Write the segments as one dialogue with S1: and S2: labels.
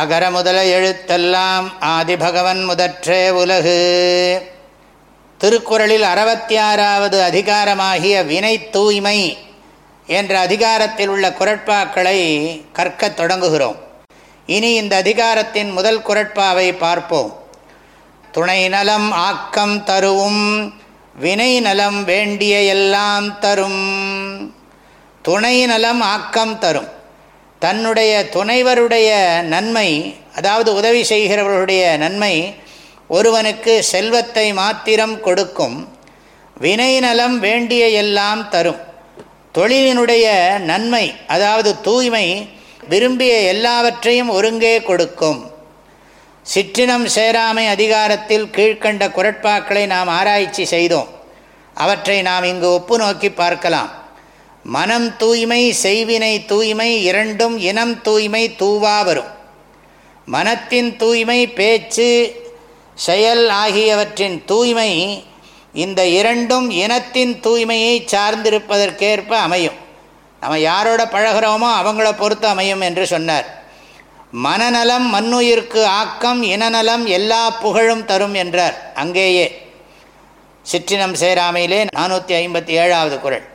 S1: அகர முதல எழுத்தெல்லாம் ஆதிபகவன் முதற்றே உலகு திருக்குறளில் அறுபத்தி ஆறாவது அதிகாரமாகிய வினை தூய்மை என்ற அதிகாரத்தில் உள்ள குரட்பாக்களை கற்கத் தொடங்குகிறோம் இனி இந்த அதிகாரத்தின் முதல் குரட்பாவை பார்ப்போம் துணை நலம் ஆக்கம் தருவும் வினை நலம் வேண்டிய எல்லாம் தரும் துணை நலம் ஆக்கம் தரும் தன்னுடைய துணைவருடைய நன்மை அதாவது உதவி செய்கிறவர்களுடைய நன்மை ஒருவனுக்கு செல்வத்தை மாத்திரம் கொடுக்கும் வினை நலம் வேண்டிய எல்லாம் தரும் தொழிலினுடைய நன்மை அதாவது தூய்மை விரும்பிய எல்லாவற்றையும் ஒருங்கே கொடுக்கும் சிற்றினம் சேராமை அதிகாரத்தில் கீழ்கண்ட குரட்பாக்களை நாம் ஆராய்ச்சி செய்தோம் அவற்றை நாம் இங்கு ஒப்பு நோக்கி பார்க்கலாம் மனம் தூய்மை செய்வினை தூய்மை இரண்டும் இனம் தூய்மை தூவா வரும் மனத்தின் தூய்மை பேச்சு செயல் ஆகியவற்றின் தூய்மை இந்த இரண்டும் இனத்தின் தூய்மையை சார்ந்திருப்பதற்கேற்ப அமையும் நம்ம யாரோட பழகிறோமோ அவங்கள பொறுத்து அமையும் என்று சொன்னார் மனநலம் மண்ணுயிர்க்கு ஆக்கம் இனநலம் எல்லா புகழும் தரும் என்றார் அங்கேயே சிற்றினம் சேராமையிலே நானூற்றி ஐம்பத்தி ஏழாவது குரல்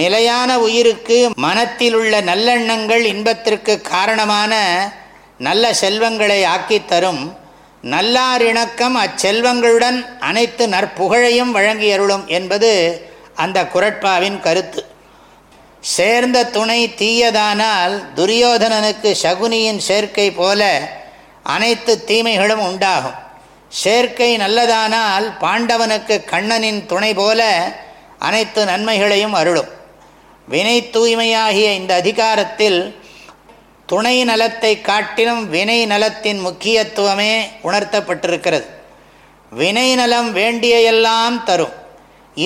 S1: நிலையான உயிருக்கு மனத்திலுள்ள நல்லெண்ணங்கள் இன்பத்திற்கு காரணமான நல்ல செல்வங்களை ஆக்கித்தரும் நல்லாரிணக்கம் அச்செல்வங்களுடன் அனைத்து நற்புகழையும் வழங்கி அருளும் என்பது அந்த குரட்பாவின் கருத்து சேர்ந்த துணை தீயதானால் துரியோதனனுக்கு சகுனியின் சேர்க்கை போல அனைத்து தீமைகளும் உண்டாகும் சேர்க்கை நல்லதானால் பாண்டவனுக்கு கண்ணனின் துணை போல அனைத்து நன்மைகளையும் அருளும் வினை தூய்மையாகிய இந்த அதிகாரத்தில் துணை நலத்தை காட்டிலும் வினை நலத்தின் முக்கியத்துவமே உணர்த்தப்பட்டிருக்கிறது வினை நலம் வேண்டியெல்லாம் தரும்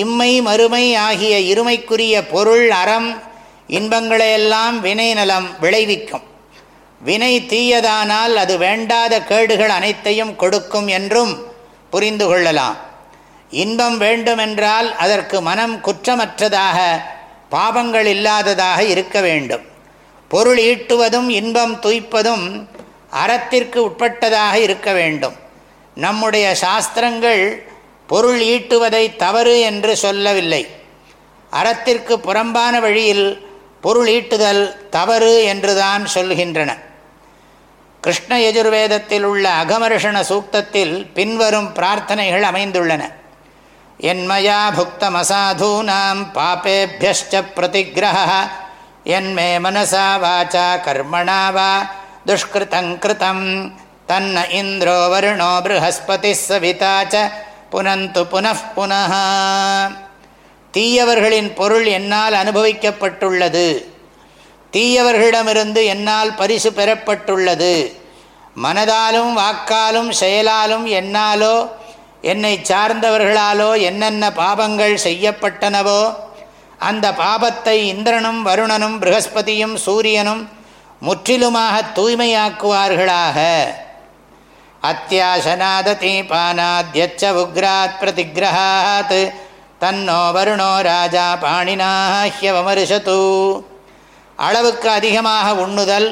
S1: இம்மை மறுமை ஆகிய இருமைக்குரிய பொருள் அறம் இன்பங்களையெல்லாம் வினை நலம் விளைவிக்கும் வினை தீயதானால் அது வேண்டாத கேடுகள் அனைத்தையும் கொடுக்கும் என்றும் புரிந்து கொள்ளலாம் இன்பம் வேண்டுமென்றால் அதற்கு மனம் குற்றமற்றதாக பாபங்கள் இல்லாததாக இருக்க வேண்டும் பொருள் ஈட்டுவதும் இன்பம் துய்ப்பதும் அறத்திற்கு உட்பட்டதாக இருக்க வேண்டும் நம்முடைய சாஸ்திரங்கள் பொருள் ஈட்டுவதை தவறு என்று சொல்லவில்லை அறத்திற்கு புறம்பான வழியில் பொருள் ஈட்டுதல் தவறு என்றுதான் சொல்கின்றன கிருஷ்ண யஜுர்வேதத்தில் உள்ள அகமர்ஷண சூக்தத்தில் பின்வரும் பிரார்த்தனைகள் அமைந்துள்ளன என்மயா புக்தமசாதூனாம் பாபேபியஷ்ட பிரதிகிரக என்மே மனசா வாச்சா கர்மணா வா துஷ்கிருதங்கிருதம் தன்ன இந்திரோ வருணோ ப்ரஹஸ்பதி சவிதாச்ச புனந்து புனப்புனः தீயவர்களின் பொருள் என்னால் அனுபவிக்கப்பட்டுள்ளது தீயவர்களிடமிருந்து என்னால் பரிசு பெறப்பட்டுள்ளது மனதாலும் வாக்காலும் செயலாலும் என்னாலோ என்னை சார்ந்தவர்களாலோ என்னென்ன பாபங்கள் செய்யப்பட்டனவோ அந்த பாபத்தை இந்திரனும் வருணனும் ப்ரகஸ்பதியும் சூரியனும் முற்றிலுமாக தூய்மையாக்குவார்களாக அத்தியாசனாதீபானாத்யச்ச உக்ராத் பிரதிகிரகாத் தன்னோ வருணோ ராஜா பாணினாஹ்யவமரிஷத்து அளவுக்கு அதிகமாக உண்ணுதல்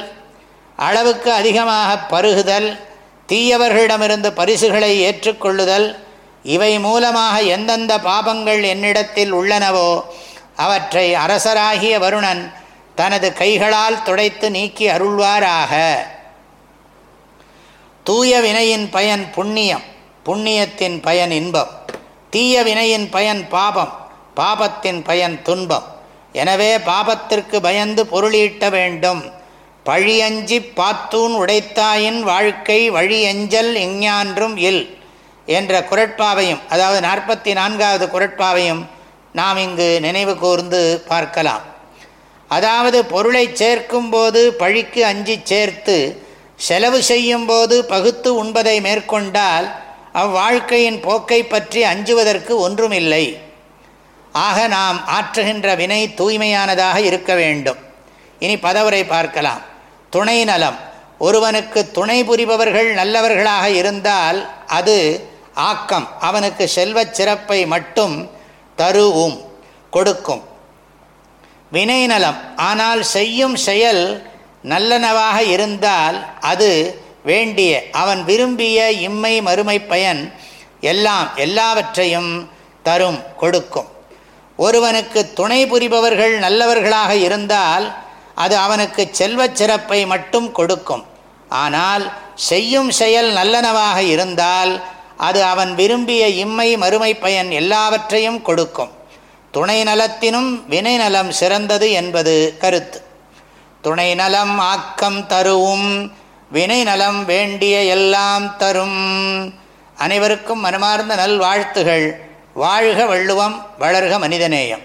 S1: அளவுக்கு அதிகமாக பருகுதல் தீயவர்களிடமிருந்து பரிசுகளை ஏற்றுக்கொள்ளுதல் இவை மூலமாக எந்தெந்த பாபங்கள் என்னிடத்தில் உள்ளனவோ அவற்றை அரசராகிய வருணன் தனது கைகளால் துடைத்து நீக்கி அருள்வாராக தூய வினையின் பயன் புண்ணியம் புண்ணியத்தின் பயன் இன்பம் தீய வினையின் பயன் பாபம் பாபத்தின் பயன் துன்பம் எனவே பாபத்திற்கு பயந்து பொருளீட்ட வேண்டும் பழியஞ்சி பாத்தூன் உடைத்தாயின் வாழ்க்கை வழியஞ்சல் எஞ்ஞான்றும் இல் என்ற குரட்பாவையும் அதாவது நாற்பத்தி நான்காவது குரட்பாவையும் நாம் இங்கு நினைவு கூர்ந்து பார்க்கலாம் அதாவது பொருளை சேர்க்கும்போது பழிக்கு அஞ்சி சேர்த்து செலவு செய்யும் போது பகுத்து உண்பதை மேற்கொண்டால் அவ்வாழ்க்கையின் போக்கை பற்றி அஞ்சுவதற்கு ஒன்றுமில்லை ஆக நாம் ஆற்றுகின்ற வினை தூய்மையானதாக இருக்க வேண்டும் இனி பதவுரை பார்க்கலாம் துணை நலம் ஒருவனுக்கு துணை புரிபவர்கள் நல்லவர்களாக இருந்தால் அது ஆக்கம் அவனுக்கு செல்வச் சிறப்பை மட்டும் தருவும் கொடுக்கும் வினை நலம் ஆனால் செய்யும் செயல் நல்லனவாக இருந்தால் அது வேண்டிய அவன் விரும்பிய இம்மை மறுமை பயன் எல்லாம் எல்லாவற்றையும் தரும் கொடுக்கும் ஒருவனுக்கு துணை புரிபவர்கள் நல்லவர்களாக இருந்தால் அது அவனுக்கு செல்வச் சிறப்பை மட்டும் கொடுக்கும் ஆனால் செய்யும் செயல் நல்லனவாக இருந்தால் அது அவன் விரும்பிய இம்மை மறுமை பயன் எல்லாவற்றையும் கொடுக்கும் துணை நலத்தினும் வினை நலம் சிறந்தது என்பது கருத்து துணை நலம் ஆக்கம் தருவும் வினை நலம் வேண்டிய எல்லாம் தரும் அனைவருக்கும் மனமார்ந்த நல்வாழ்த்துகள் வாழ்க வள்ளுவம் வளர்க மனிதநேயம்